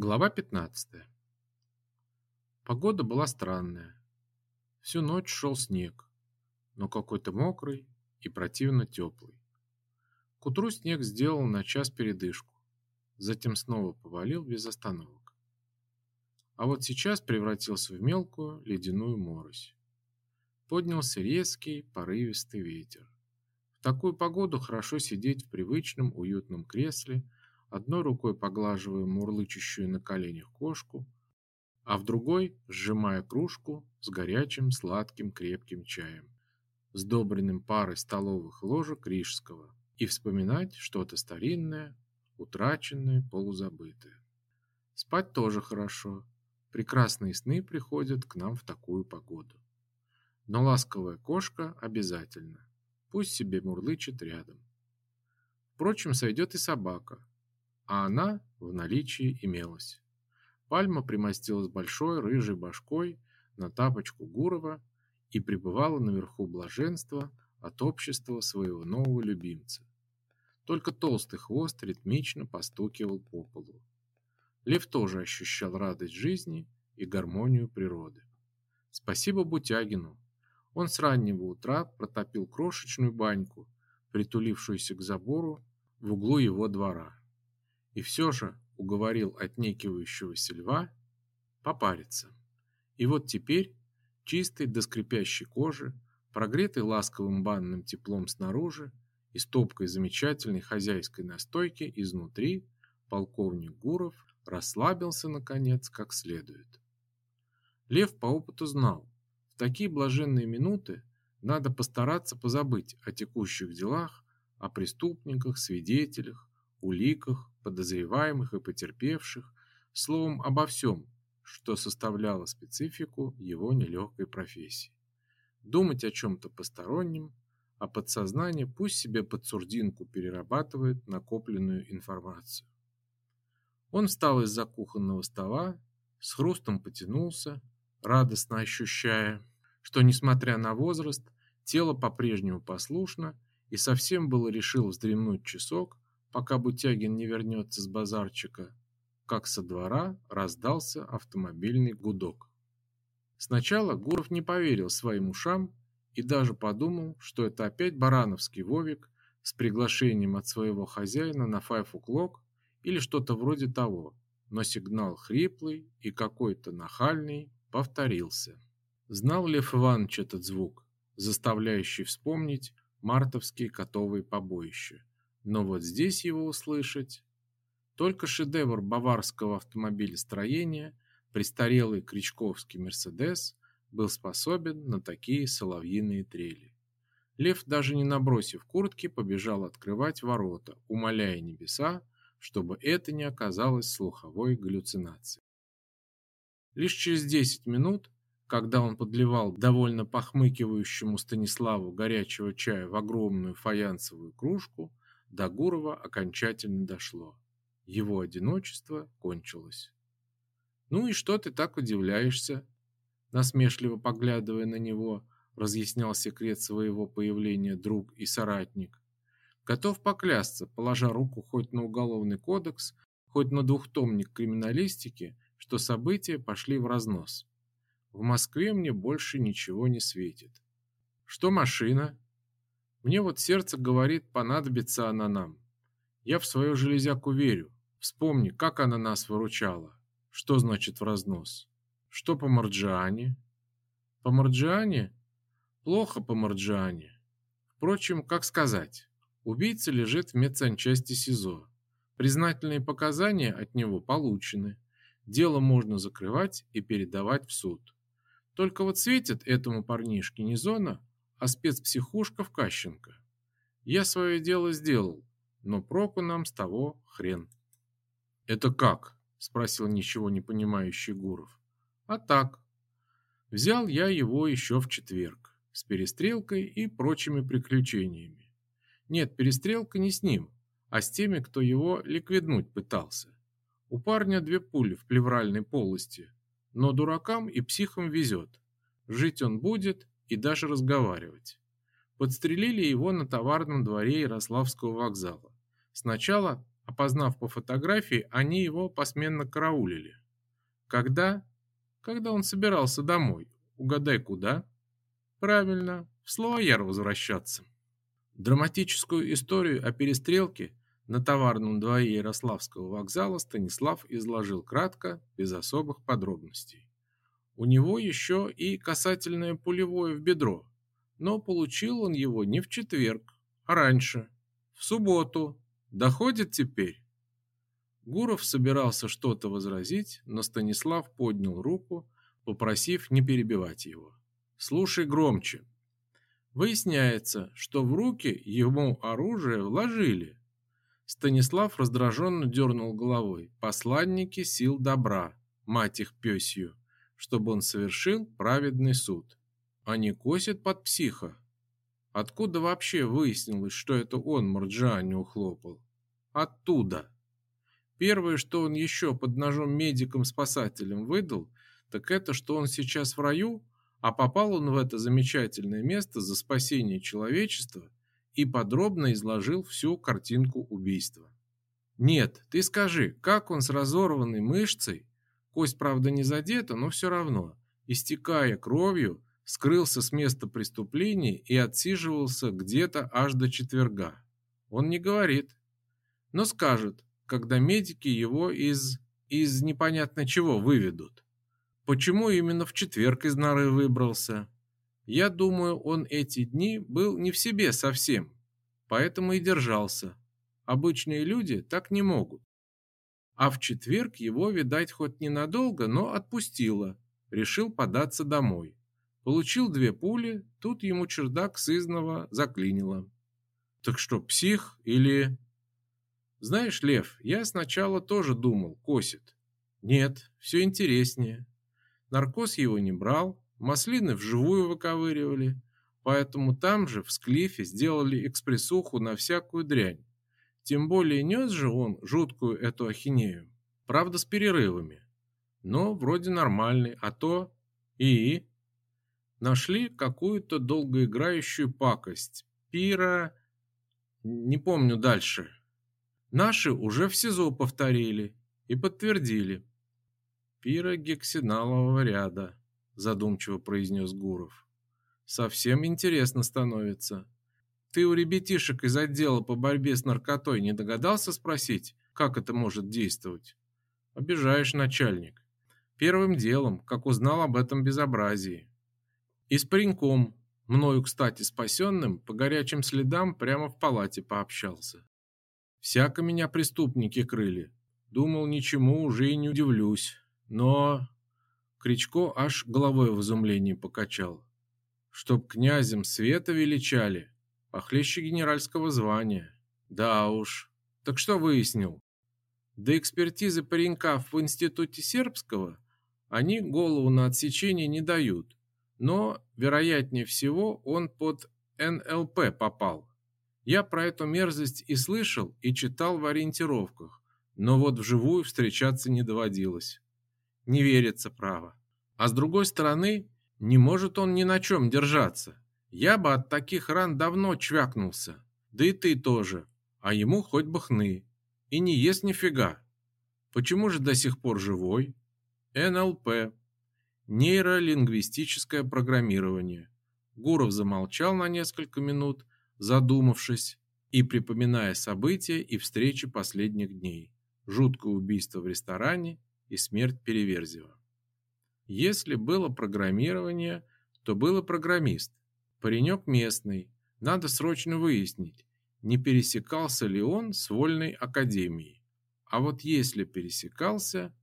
Глава 15. Погода была странная. Всю ночь шел снег, но какой-то мокрый и противно теплый. К утру снег сделал на час передышку, затем снова повалил без остановок. А вот сейчас превратился в мелкую ледяную морось. Поднялся резкий, порывистый ветер. В такую погоду хорошо сидеть в привычном уютном кресле – одной рукой поглаживая мурлычущую на коленях кошку, а в другой сжимая кружку с горячим сладким крепким чаем, сдобренным парой столовых ложек рижского, и вспоминать что-то старинное, утраченное, полузабытое. Спать тоже хорошо. Прекрасные сны приходят к нам в такую погоду. Но ласковая кошка обязательно. Пусть себе мурлычет рядом. Впрочем, сойдет и собака, а она в наличии имелась. Пальма примостилась большой рыжей башкой на тапочку Гурова и пребывала наверху блаженства от общества своего нового любимца. Только толстый хвост ритмично постукивал по полу. Лев тоже ощущал радость жизни и гармонию природы. Спасибо Бутягину. Он с раннего утра протопил крошечную баньку, притулившуюся к забору в углу его двора и все же уговорил отнекивающегося льва попариться. И вот теперь, чистый до скрипящей кожи, прогретый ласковым банным теплом снаружи и стопкой замечательной хозяйской настойки изнутри, полковник Гуров расслабился, наконец, как следует. Лев по опыту знал, в такие блаженные минуты надо постараться позабыть о текущих делах, о преступниках, свидетелях, уликах, подозреваемых и потерпевших, словом, обо всем, что составляло специфику его нелегкой профессии. Думать о чем-то постороннем, а подсознание пусть себе под сурдинку перерабатывает накопленную информацию. Он встал из-за кухонного стола, с хрустом потянулся, радостно ощущая, что, несмотря на возраст, тело по-прежнему послушно и совсем было решил вздремнуть часок, пока Бутягин не вернется с базарчика, как со двора раздался автомобильный гудок. Сначала Гуров не поверил своим ушам и даже подумал, что это опять барановский Вовик с приглашением от своего хозяина на файфуклок или что-то вроде того, но сигнал хриплый и какой-то нахальный повторился. Знал Лев Иванович этот звук, заставляющий вспомнить мартовские котовые побоища. Но вот здесь его услышать только шедевр баварского автомобилестроения, престарелый кричковский Мерседес, был способен на такие соловьиные трели. Лев, даже не набросив куртки, побежал открывать ворота, умоляя небеса, чтобы это не оказалось слуховой галлюцинацией. Лишь через 10 минут, когда он подливал довольно похмыкивающему Станиславу горячего чая в огромную фаянсовую кружку, до Гурова окончательно дошло. Его одиночество кончилось. «Ну и что ты так удивляешься?» Насмешливо поглядывая на него, разъяснял секрет своего появления друг и соратник. Готов поклясться, положа руку хоть на уголовный кодекс, хоть на двухтомник криминалистики, что события пошли в разнос. В Москве мне больше ничего не светит. Что машина? Мне вот сердце говорит, понадобится она нам. Я в свою железяку верю. Вспомни, как она нас выручала. Что значит в разнос? Что по Марджиане? По Марджиане? Плохо по Марджиане. Впрочем, как сказать? Убийца лежит в медсанчасти СИЗО. Признательные показания от него получены. Дело можно закрывать и передавать в суд. Только вот светит этому парнишке не зона, а спецпсихушка в Кащенко. Я свое дело сделал, но проку нам с того хрен. Это как? спросил ничего не понимающий Гуров. А так. Взял я его еще в четверг с перестрелкой и прочими приключениями. Нет, перестрелка не с ним, а с теми, кто его ликвиднуть пытался. У парня две пули в плевральной полости, но дуракам и психам везет. Жить он будет, и даже разговаривать. Подстрелили его на товарном дворе Ярославского вокзала. Сначала Опознав по фотографии, они его посменно караулили. Когда? Когда он собирался домой. Угадай, куда? Правильно, в Слояр возвращаться. Драматическую историю о перестрелке на товарном дворе Ярославского вокзала Станислав изложил кратко, без особых подробностей. У него еще и касательное пулевое в бедро, но получил он его не в четверг, а раньше, в субботу. Доходит теперь? Гуров собирался что-то возразить, но Станислав поднял руку, попросив не перебивать его. «Слушай громче. Выясняется, что в руки ему оружие вложили, Станислав раздраженно дернул головой. Посланники сил добра, мать их пёсью, чтобы он совершил праведный суд. Они косят под психа. Откуда вообще выяснилось, что это он Марджани ухлопал? Оттуда. Первое, что он еще под ножом медикам-спасателям выдал, так это, что он сейчас в раю, а попал он в это замечательное место за спасение человечества и подробно изложил всю картинку убийства. Нет, ты скажи, как он с разорванной мышцей, кость, правда, не задета, но все равно, истекая кровью, скрылся с места преступления и отсиживался где-то аж до четверга. Он не говорит, но скажет, когда медики его из из непонятно чего выведут. Почему именно в четверг из норы выбрался? Я думаю, он эти дни был не в себе совсем, поэтому и держался. Обычные люди так не могут. А в четверг его, видать, хоть ненадолго, но отпустило. Решил податься домой. Получил две пули, тут ему чердак сызного заклинило. Так что, псих или... Знаешь, Лев, я сначала тоже думал, косит. Нет, все интереснее. Наркоз его не брал, Маслины вживую выковыривали, поэтому там же, в Склифе, сделали экспрессуху на всякую дрянь. Тем более нес же он жуткую эту ахинею. Правда, с перерывами. Но вроде нормальный, а то и... Нашли какую-то долгоиграющую пакость. Пира... Не помню дальше. Наши уже в СИЗО повторили и подтвердили. Пирогексиналового ряда задумчиво произнес Гуров. Совсем интересно становится. Ты у ребятишек из отдела по борьбе с наркотой не догадался спросить, как это может действовать? Обижаешь, начальник. Первым делом, как узнал об этом безобразии. И с пареньком, мною, кстати, спасенным, по горячим следам прямо в палате пообщался. Всяко меня преступники крыли. Думал, ничему уже и не удивлюсь. Но Кричко аж головой в изумлении покачал. Чтоб князем света величали, похлеще генеральского звания. Да уж. Так что выяснил? До экспертизы паренька в институте сербского они голову на отсечение не дают, но, вероятнее всего, он под НЛП попал. Я про эту мерзость и слышал, и читал в ориентировках, но вот вживую встречаться не доводилось. Не верится, право. А с другой стороны, не может он ни на чем держаться. Я бы от таких ран давно чвякнулся. Да и ты тоже. А ему хоть бы хны. И не ест нифига. Почему же до сих пор живой? НЛП. Нейролингвистическое программирование. Гуров замолчал на несколько минут, задумавшись и припоминая события и встречи последних дней. Жуткое убийство в ресторане и смерть Переверзева. Если было программирование, то был и программист. Паренек местный. Надо срочно выяснить, не пересекался ли он с вольной академией. А вот если пересекался,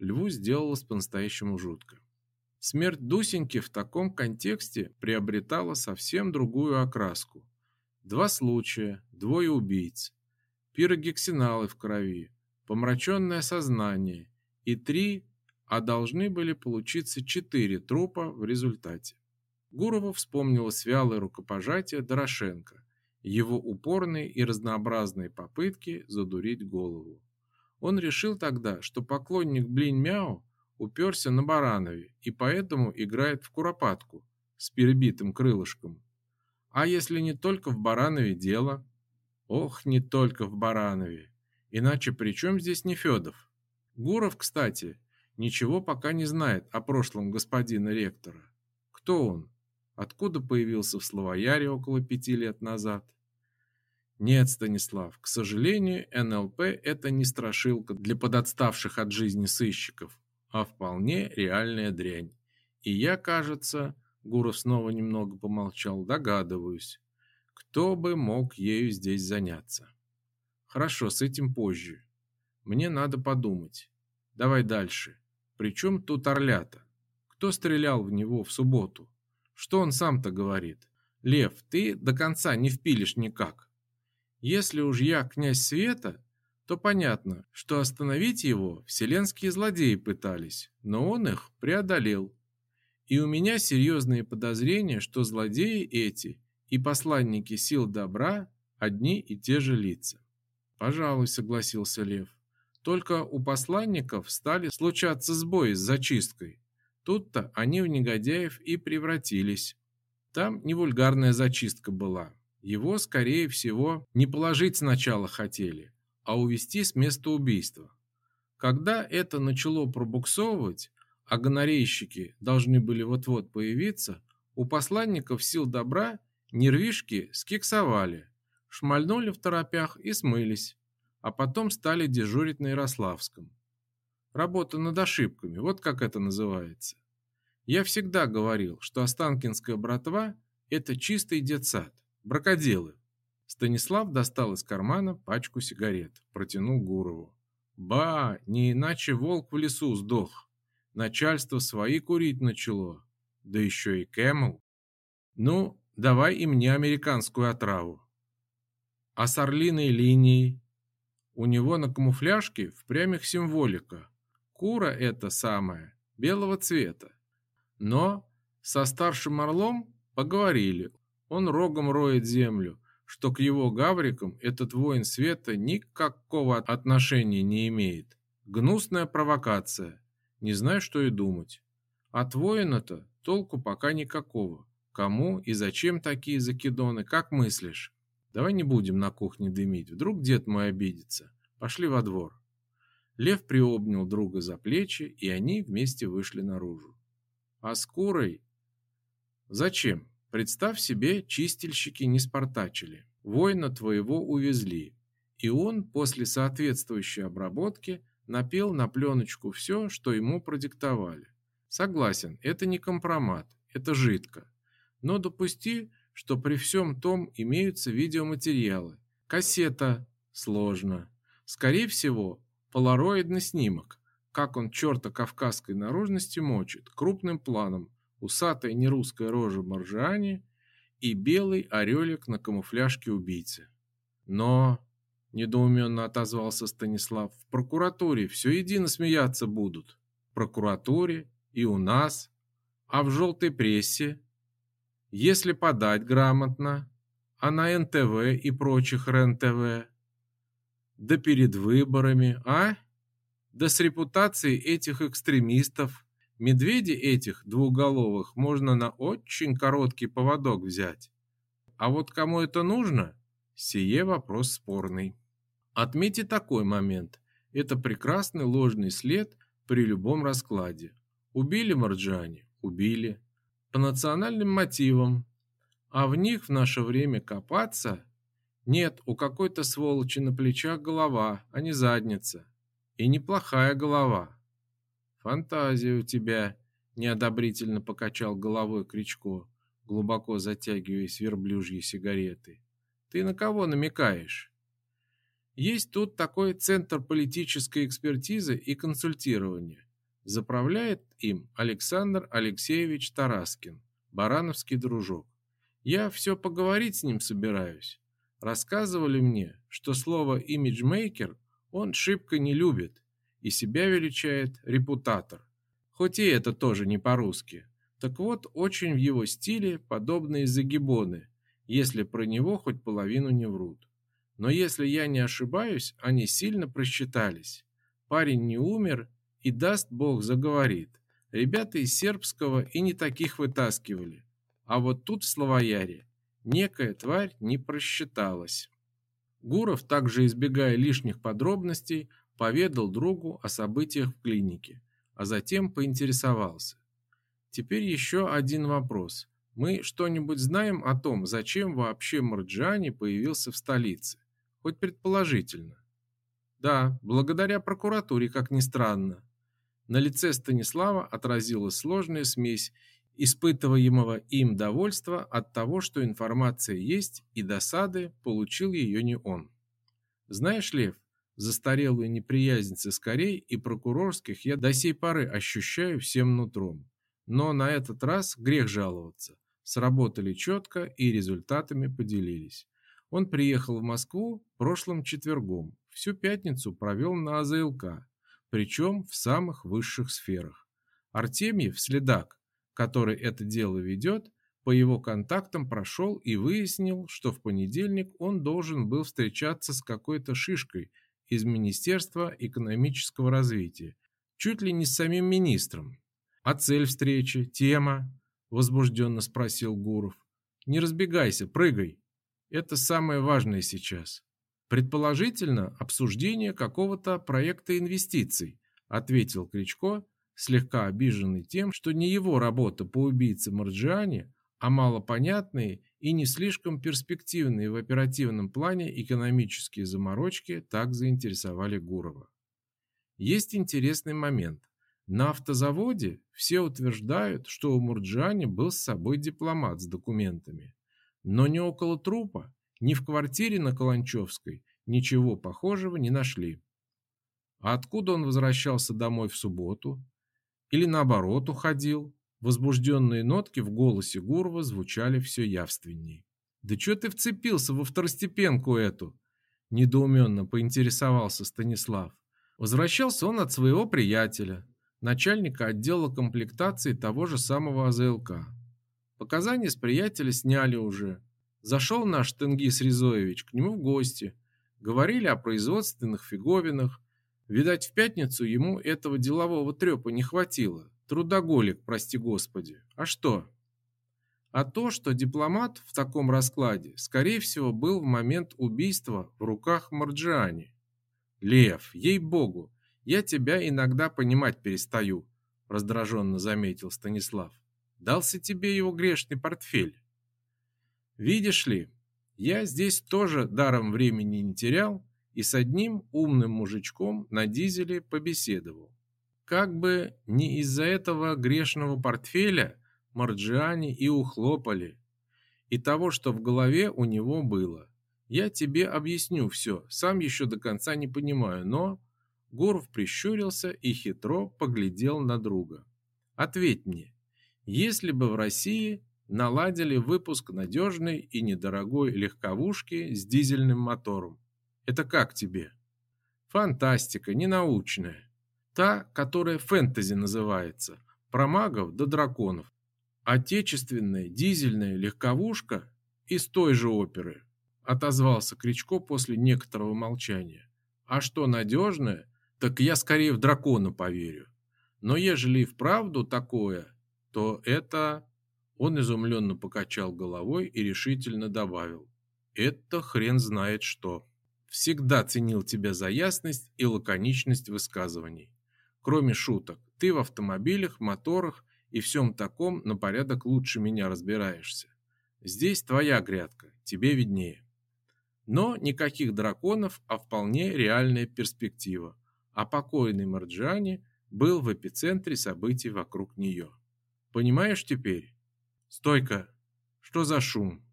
Льву сделалось по-настоящему жутко. Смерть Дусеньки в таком контексте приобретала совсем другую окраску. Два случая, двое убийц, пирогексиналы в крови, помраченное сознание и три, а должны были получиться четыре трупа в результате. Гурову вспомнилось вялое рукопожатие Дорошенко, его упорные и разнообразные попытки задурить голову. Он решил тогда, что поклонник Блин-Мяу уперся на Баранове и поэтому играет в куропатку с перебитым крылышком. А если не только в Баранове дело? Ох, не только в Баранове. Иначе при чем здесь Нефедов? Гуров, кстати, ничего пока не знает о прошлом господина ректора. Кто он? Откуда появился в Словояре около пяти лет назад? Нет, Станислав, к сожалению, НЛП – это не страшилка для подотставших от жизни сыщиков, а вполне реальная дрянь. И я, кажется, Гуров снова немного помолчал, догадываюсь, кто бы мог ею здесь заняться. Хорошо, с этим позже. Мне надо подумать. Давай дальше. Причем тут Орлята? Кто стрелял в него в субботу? Что он сам-то говорит? Лев, ты до конца не впилишь никак. Если уж я князь Света, то понятно, что остановить его вселенские злодеи пытались, но он их преодолел. И у меня серьезные подозрения, что злодеи эти и посланники сил добра одни и те же лица. Пожалуй, согласился Лев. Только у посланников стали случаться сбои с зачисткой. Тут-то они в негодяев и превратились. Там не вульгарная зачистка была. Его, скорее всего, не положить сначала хотели, а увести с места убийства. Когда это начало пробуксовывать, а гонорейщики должны были вот-вот появиться, у посланников сил добра нервишки скексовали, шмальнули в торопях и смылись, а потом стали дежурить на Ярославском. Работа над ошибками, вот как это называется. Я всегда говорил, что Останкинская братва – это чистый детсад, бракоделы. Станислав достал из кармана пачку сигарет, протянул Гурову. Ба, не иначе волк в лесу сдох. Начальство свои курить начало. Да еще и Кэмл. Ну, давай и мне американскую отраву. А с орлиной линией? У него на камуфляжке впрямь их символика. Кура это самая, белого цвета. Но со старшим орлом поговорили. Он рогом роет землю, что к его гаврикам этот воин света никакого отношения не имеет. Гнусная провокация. Не знаю, что и думать. От воина-то толку пока никакого. Кому и зачем такие закидоны, как мыслишь? Давай не будем на кухне дымить, вдруг дед мой обидится. Пошли во двор. Лев приобнял друга за плечи, и они вместе вышли наружу. А с курой? Зачем? Представь себе, чистильщики не спартачили. Воина твоего увезли, и он после соответствующей обработки напел на пленочку все, что ему продиктовали. Согласен, это не компромат, это жидко. Но допусти, что при всем том имеются видеоматериалы. Кассета сложно. Скорее всего, полароидный снимок, как он черта кавказской наружности мочит, крупным планом, усатая нерусская рожа Маржани и белый орелик на камуфляжке убийцы. Но, недоуменно отозвался Станислав, в прокуратуре все едино смеяться будут. В прокуратуре и у нас, а в желтой прессе если подать грамотно, а на НТВ и прочих РЕН-ТВ, да перед выборами, а? Да с репутацией этих экстремистов, медведей этих двуголовых можно на очень короткий поводок взять. А вот кому это нужно, сие вопрос спорный. Отметьте такой момент. Это прекрасный ложный след при любом раскладе. Убили Марджани? Убили по национальным мотивам, а в них в наше время копаться нет, у какой-то сволочи на плечах голова, а не задница. И неплохая голова. Фантазия у тебя, неодобрительно покачал головой Кричко, глубоко затягиваясь верблюжьей сигареты. Ты на кого намекаешь? Есть тут такой центр политической экспертизы и консультирования. Заправляет им Александр Алексеевич Тараскин, барановский дружок. Я все поговорить с ним собираюсь. Рассказывали мне, что слово имиджмейкер он шибко не любит и себя величает репутатор. Хоть и это тоже не по-русски. Так вот, очень в его стиле подобные загибоны, если про него хоть половину не врут. Но если я не ошибаюсь, они сильно просчитались. Парень не умер и даст Бог заговорит. Ребята из сербского и не таких вытаскивали. А вот тут в Словояре некая тварь не просчиталась. Гуров, также избегая лишних подробностей, поведал другу о событиях в клинике, а затем поинтересовался. Теперь еще один вопрос. Мы что-нибудь знаем о том, зачем вообще Марджани появился в столице? Хоть предположительно. Да, благодаря прокуратуре, как ни странно. На лице Станислава отразилась сложная смесь испытываемого им довольства от того, что информация есть, и досады, получил ее не он. Знаешь, Лев, застарелую неприязнь соскорей и прокурорских я до сей поры ощущаю всем нутром. Но на этот раз грех жаловаться. Сработали четко и результатами поделились. Он приехал в Москву прошлым четвергом, всю пятницу провел на АЗЛК, причем в самых высших сферах. Артемьев, следак, который это дело ведет, по его контактам прошел и выяснил, что в понедельник он должен был встречаться с какой-то шишкой из Министерства экономического развития, чуть ли не с самим министром. А цель встречи, тема, возбужденно спросил Гуров. Не разбегайся, прыгай. Это самое важное сейчас. Предположительно, обсуждение какого-то проекта инвестиций, ответил Кричко, слегка обиженный тем, что не его работа по убийце Марджиани, а малопонятные и не слишком перспективные в оперативном плане экономические заморочки так заинтересовали Гурова. Есть интересный момент. На автозаводе все утверждают, что у Мурджани был с собой дипломат с документами. Но ни около трупа, ни в квартире на Каланчевской ничего похожего не нашли. А откуда он возвращался домой в субботу? Или наоборот уходил? Возбужденные нотки в голосе Гурова звучали все явственней. «Да что ты вцепился во второстепенку эту?» Недоуменно поинтересовался Станислав. Возвращался он от своего приятеля, начальника отдела комплектации того же самого АЗЛК. Показания с приятеля сняли уже. Зашел наш Тенгиз Ризоевич к нему в гости. Говорили о производственных фиговинах. Видать, в пятницу ему этого делового трепа не хватило. Трудоголик, прости господи. А что? А то, что дипломат в таком раскладе, скорее всего, был в момент убийства в руках Марджиани. Лев, ей-богу, я тебя иногда понимать перестаю, раздраженно заметил Станислав. Дался тебе его грешный портфель. Видишь ли, я здесь тоже даром времени не терял и с одним умным мужичком на дизеле побеседовал. Как бы не из-за этого грешного портфеля Марджиани и ухлопали, и того, что в голове у него было. Я тебе объясню все, сам еще до конца не понимаю, но... Гуров прищурился и хитро поглядел на друга. Ответь мне, если бы в России наладили выпуск надежной и недорогой легковушки с дизельным мотором. Это как тебе? Фантастика, ненаучная. Та, которая фэнтези называется, про магов до драконов. Отечественная дизельная легковушка из той же оперы, отозвался Кричко после некоторого молчания. А что надежная, так я скорее в дракона поверю. Но ежели и вправду такое, то это он изумленно покачал головой и решительно добавил. «Это хрен знает что. Всегда ценил тебя за ясность и лаконичность высказываний. Кроме шуток, ты в автомобилях, моторах и всем таком на порядок лучше меня разбираешься. Здесь твоя грядка, тебе виднее. Но никаких драконов, а вполне реальная перспектива. А покойный Марджани был в эпицентре событий вокруг нее. Понимаешь теперь? «Стойка! Что за шум?»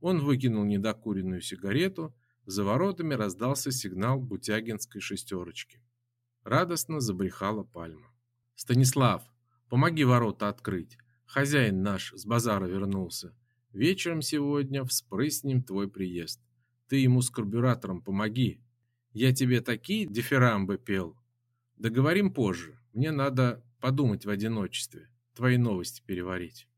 Он выкинул недокуренную сигарету, за воротами раздался сигнал бутягинской шестерочки. Радостно забрехала пальма. «Станислав, помоги ворота открыть. Хозяин наш с базара вернулся. Вечером сегодня вспрыснем твой приезд. Ты ему с карбюратором помоги. Я тебе такие дифирамбы пел. Договорим позже. Мне надо подумать в одиночестве, твои новости переварить».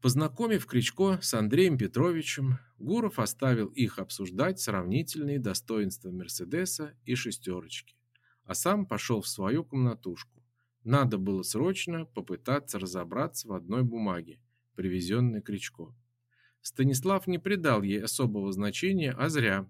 Познакомив Кричко с Андреем Петровичем, Гуров оставил их обсуждать сравнительные достоинства Мерседеса и шестерочки, а сам пошел в свою комнатушку. Надо было срочно попытаться разобраться в одной бумаге, привезенной Кричко. Станислав не придал ей особого значения, а зря.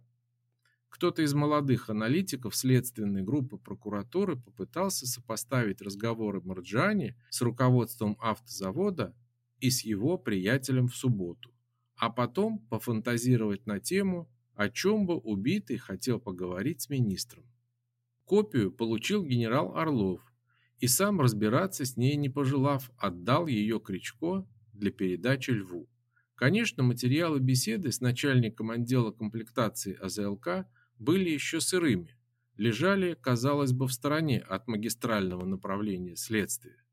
Кто-то из молодых аналитиков следственной группы прокуратуры попытался сопоставить разговоры Марджани с руководством автозавода и с его приятелем в субботу, а потом пофантазировать на тему, о чем бы убитый хотел поговорить с министром. Копию получил генерал Орлов и сам разбираться с ней не пожелав, отдал ее Кричко для передачи Льву. Конечно, материалы беседы с начальником отдела комплектации АЗЛК были еще сырыми, лежали, казалось бы, в стороне от магистрального направления следствия.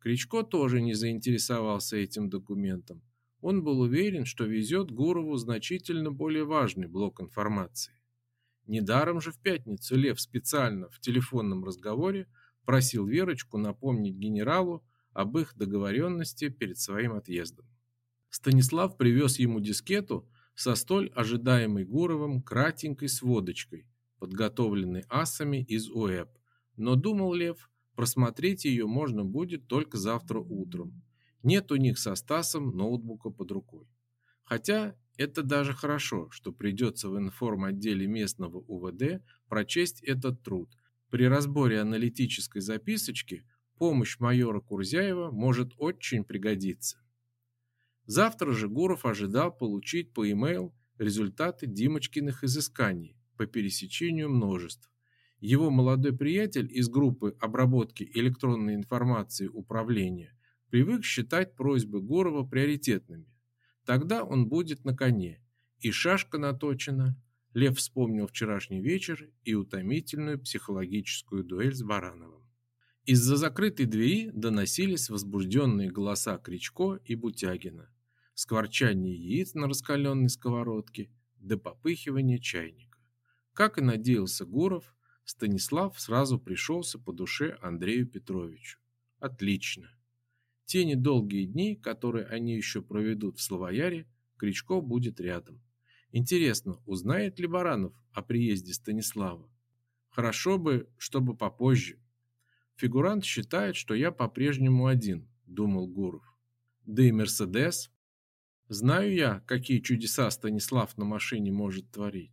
Кричко тоже не заинтересовался этим документом. Он был уверен, что везет Гурову значительно более важный блок информации. Недаром же в пятницу Лев специально в телефонном разговоре просил Верочку напомнить генералу об их договоренности перед своим отъездом. Станислав привез ему дискету со столь ожидаемой Гуровым кратенькой сводочкой, подготовленной асами из УЭП. Но думал Лев, просмотреть ее можно будет только завтра утром. Нет у них со Стасом ноутбука под рукой. Хотя это даже хорошо, что придется в информ-отделе местного УВД прочесть этот труд. При разборе аналитической записочки помощь майора Курзяева может очень пригодиться. Завтра же Гуров ожидал получить по e-mail результаты Димочкиных изысканий по пересечению множеств. Его молодой приятель из группы обработки электронной информации управления привык считать просьбы Гурова приоритетными. Тогда он будет на коне, и шашка наточена. Лев вспомнил вчерашний вечер и утомительную психологическую дуэль с Барановым. Из-за закрытой двери доносились возбужденные голоса Кричко и Бутягина скворчание яиц на раскаленной сковородке до попыхивания чайника. Как и надеялся Гуров, Станислав сразу пришелся по душе Андрею Петровичу. Отлично. Те недолгие дни, которые они еще проведут в Славояре, Кричко будет рядом. Интересно, узнает ли Баранов о приезде Станислава? Хорошо бы, чтобы попозже. Фигурант считает, что я по-прежнему один, думал Гуров. Да и Мерседес Знаю я, какие чудеса Станислав на машине может творить.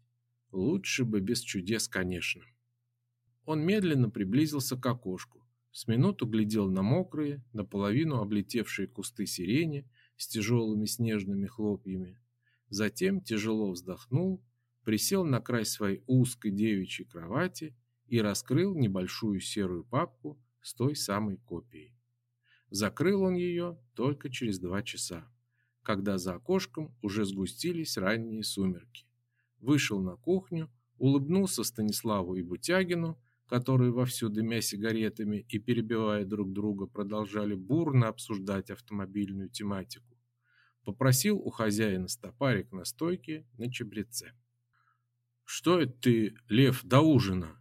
Лучше бы без чудес, конечно. Он медленно приблизился к окошку. С минуту глядел на мокрые, наполовину облетевшие кусты сирени с тяжелыми снежными хлопьями. Затем тяжело вздохнул, присел на край своей узкой девичьей кровати и раскрыл небольшую серую папку с той самой копией. Закрыл он ее только через два часа когда за окошком уже сгустились ранние сумерки. Вышел на кухню, улыбнулся Станиславу и Бутягину, которые вовсю дымя сигаретами и перебивая друг друга продолжали бурно обсуждать автомобильную тематику. Попросил у хозяина стопарик на стойке на чебреце. «Что это ты, Лев, до ужина?»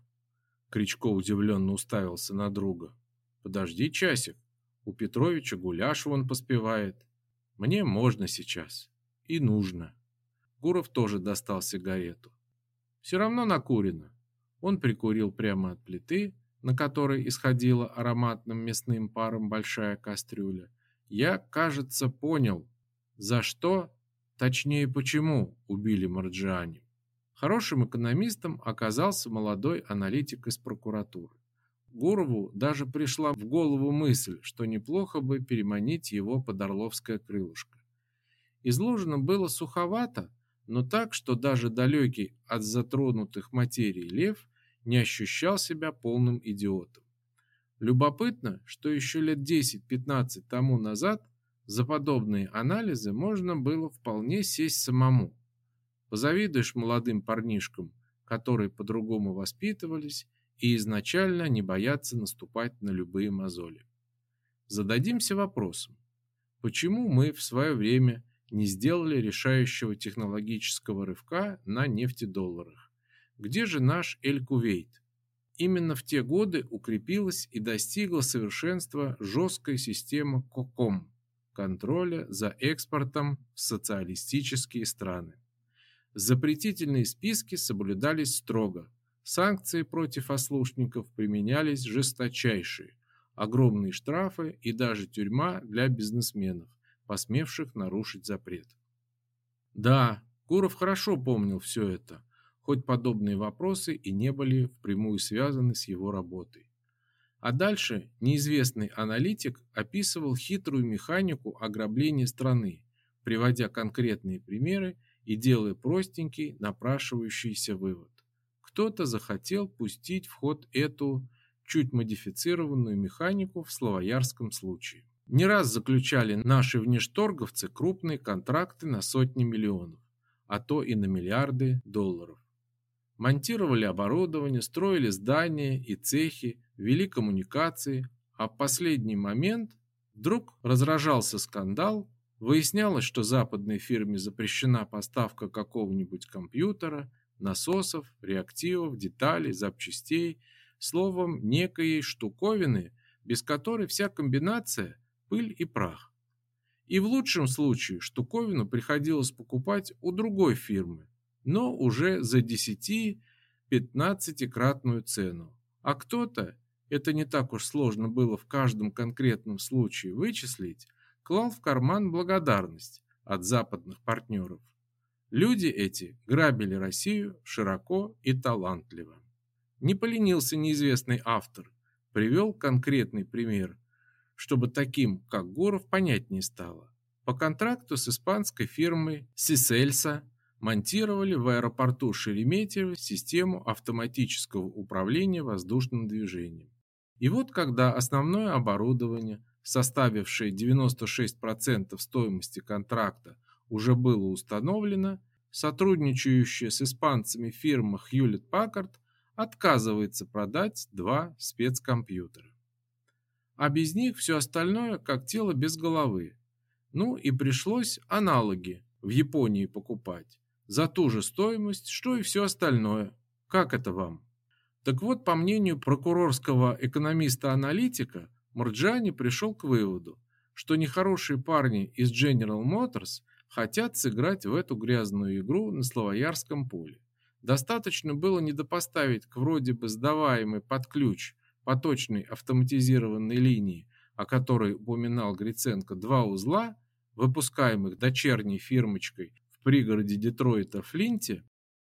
Кричко удивленно уставился на друга. «Подожди часик, у Петровича гуляш вон поспевает». Мне можно сейчас. И нужно. Гуров тоже достал сигарету. Все равно накурено. Он прикурил прямо от плиты, на которой исходила ароматным мясным паром большая кастрюля. Я, кажется, понял, за что, точнее почему убили Марджиани. Хорошим экономистом оказался молодой аналитик из прокуратуры. Гурову даже пришла в голову мысль, что неплохо бы переманить его под орловское крылышко. Изложено было суховато, но так, что даже далекий от затронутых материй лев не ощущал себя полным идиотом. Любопытно, что еще лет 10-15 тому назад за подобные анализы можно было вполне сесть самому. Позавидуешь молодым парнишкам, которые по-другому воспитывались и изначально не бояться наступать на любые мозоли. Зададимся вопросом, почему мы в свое время не сделали решающего технологического рывка на нефтедолларах? Где же наш Эль-Кувейт? Именно в те годы укрепилась и достигла совершенства жесткая система КОКОМ – контроля за экспортом в социалистические страны. Запретительные списки соблюдались строго, Санкции против ослушников применялись жесточайшие, огромные штрафы и даже тюрьма для бизнесменов, посмевших нарушить запрет. Да, Гуров хорошо помнил все это. хоть подобные вопросы и не были впрямую связаны с его работой. А дальше неизвестный аналитик описывал хитрую механику ограбления страны, приводя конкретные примеры и делая простенький напрашивающийся вывод. Кто-то захотел пустить в ход эту чуть модифицированную механику в Славоярском случае. Не раз заключали наши внешторговцы крупные контракты на сотни миллионов, а то и на миллиарды долларов. Монтировали оборудование, строили здания и цехи, вели коммуникации, а в последний момент вдруг разражался скандал, выяснялось, что западной фирме запрещена поставка какого-нибудь компьютера, насосов, реактивов, деталей, запчастей, словом, некой штуковины, без которой вся комбинация – пыль и прах. И в лучшем случае штуковину приходилось покупать у другой фирмы, но уже за 10-15-кратную цену. А кто-то, это не так уж сложно было в каждом конкретном случае вычислить, клал в карман благодарность от западных партнеров. Люди эти грабили Россию широко и талантливо. Не поленился неизвестный автор, привел конкретный пример, чтобы таким, как Гуров, понятнее стало. По контракту с испанской фирмой Сисельса монтировали в аэропорту Шереметьево систему автоматического управления воздушным движением. И вот когда основное оборудование, составившее 96% стоимости контракта, уже было установлено, сотрудничающая с испанцами фирма Hewlett Packard отказывается продать два спецкомпьютера. А без них все остальное как тело без головы. Ну и пришлось аналоги в Японии покупать за ту же стоимость, что и все остальное. Как это вам? Так вот, по мнению прокурорского экономиста-аналитика, Мурджани пришел к выводу, что нехорошие парни из General Motors хотят сыграть в эту грязную игру на Славоярском поле. Достаточно было недопоставить к вроде бы сдаваемой под ключ поточной автоматизированной линии, о которой упоминал Гриценко, два узла, выпускаемых дочерней фирмочкой пригороде Детройта Флинте,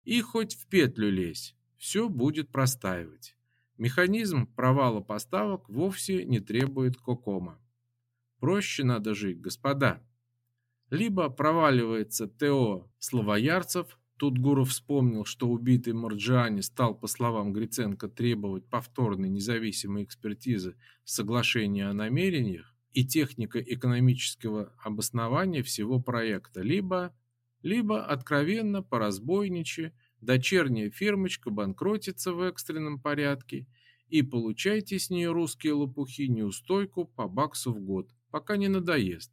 и хоть в петлю лезь, все будет простаивать. Механизм провала поставок вовсе не требует кокома. Проще надо жить, господа. Либо проваливается ТО Славоярцев, тут Гуров вспомнил, что убитый Морджиани стал, по словам Гриценко, требовать повторной независимой экспертизы соглашения о намерениях и технико-экономического обоснования всего проекта, либо либо откровенно по разбойниче дочерняя фирмочка банкротится в экстренном порядке и получайте с нее русские лопухи неустойку по баксу в год, пока не надоест.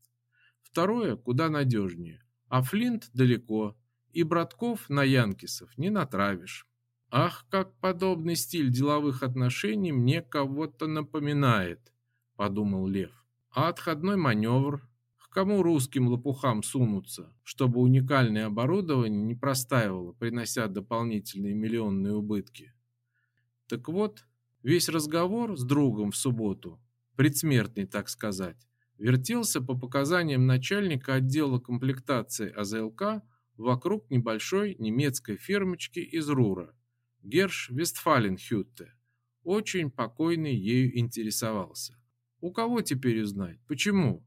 Второе куда надежнее, а Флинт далеко, и братков на Янкисов не натравишь. Ах, как подобный стиль деловых отношений мне кого-то напоминает, подумал Лев. А отходной маневр Кому русским лопухам сунуться, чтобы уникальное оборудование не простаивало, принося дополнительные миллионные убытки? Так вот, весь разговор с другом в субботу, предсмертный, так сказать, вертелся по показаниям начальника отдела комплектации АЗЛК вокруг небольшой немецкой фирмочки из Рура, Герш Вестфаленхютте. Очень покойный ею интересовался. У кого теперь узнать? Почему?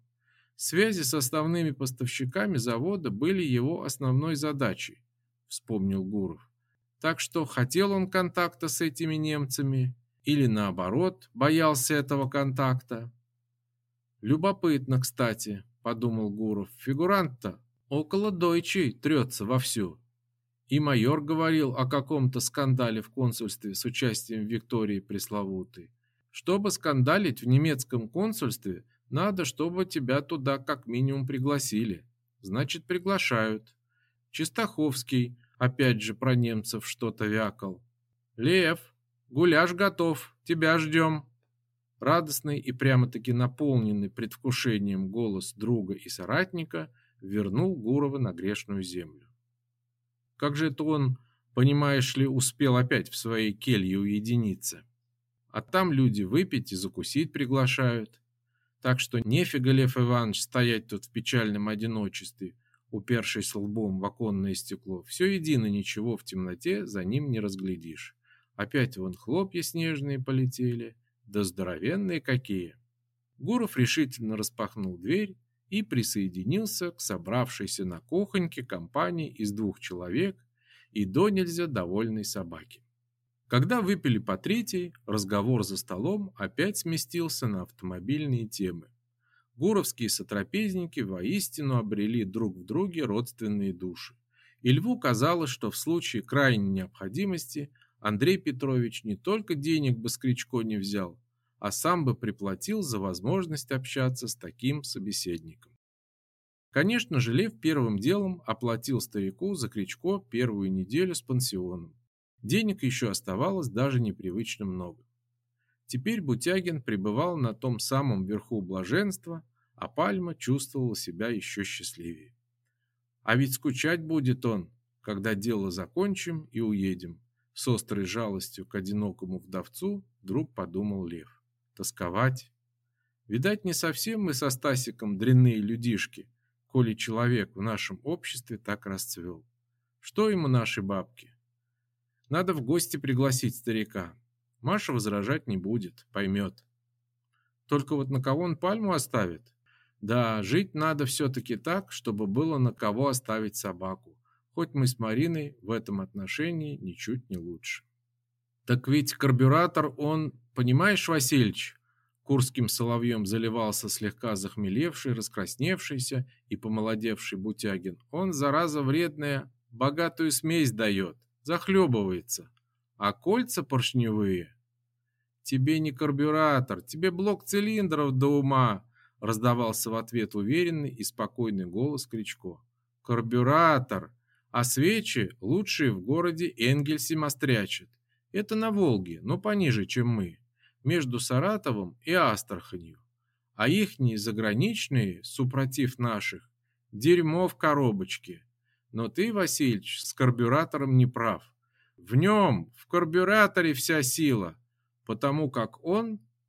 Связи с основными поставщиками завода были его основной задачей, вспомнил Гуров. Так что хотел он контакта с этими немцами или наоборот, боялся этого контакта. Любопытно, кстати, подумал Гуров. Фигурант-то около дойчей трется вовсю. И майор говорил о каком-то скандале в консульстве с участием Виктории Пресловутой. Чтобы скандалить в немецком консульстве – надо, чтобы тебя туда как минимум пригласили. Значит, приглашают. Чистаховский опять же про немцев что-то вякал. Лев, гуляш готов, тебя ждем. Радостный и прямо-таки наполненный предвкушением голос друга и соратника вернул Гурова на грешную землю. Как же это он, понимаешь ли, успел опять в своей келье уединиться? А там люди выпить и закусить приглашают. Так что нефига, Лев Иванович, стоять тут в печальном одиночестве. упершись лбом в оконное стекло. Все едино ничего в темноте за ним не разглядишь. Опять вон хлопья снежные полетели, да здоровенные какие. Гуров решительно распахнул дверь и присоединился к собравшейся на кухоньке компании из двух человек и до нельзя довольной собаки. Когда выпили по третьей, разговор за столом опять сместился на автомобильные темы. Гуровские сотрапезники воистину обрели друг в друге родственные души. И Льву казалось, что в случае крайней необходимости Андрей Петрович не только денег бы с Кричко не взял, а сам бы приплатил за возможность общаться с таким собеседником. Конечно же, Лев первым делом оплатил старику за Кричко первую неделю с пансионом. Денег еще оставалось даже непривычно много. Теперь Бутягин пребывал на том самом верху блаженства, а Пальма чувствовала себя еще счастливее. А ведь скучать будет он, когда дело закончим и уедем. С острой жалостью к одинокому вдовцу вдруг подумал Лев. Тосковать? Видать, не совсем мы со Стасиком дрянные людишки, коли человек в нашем обществе так расцвел. Что ему наши бабки? Надо в гости пригласить старика. Маша возражать не будет, поймет. Только вот на кого он пальму оставит? Да, жить надо все-таки так, чтобы было на кого оставить собаку. Хоть мы с Мариной в этом отношении ничуть не лучше. Так ведь карбюратор он, понимаешь, Васильич, Курским соловьем заливался слегка захмелевший, раскрасневшийся и помолодевший Бутягин. Он, зараза вредная, богатую смесь дает, захлебывается. А кольца поршневые Тебе не карбюратор, тебе блок цилиндров до ума, раздавался в ответ уверенный и спокойный голос Кричко. Карбюратор, а свечи лучшие в городе Энгельсе мострячат. Это на Волге, но пониже, чем мы, между Саратовом и Астраханью. А ихние заграничные, супротив наших, дерьмо в коробочке. Но ты, Васильич, с карбюратором не прав. В нем, в карбюраторе вся сила потому как он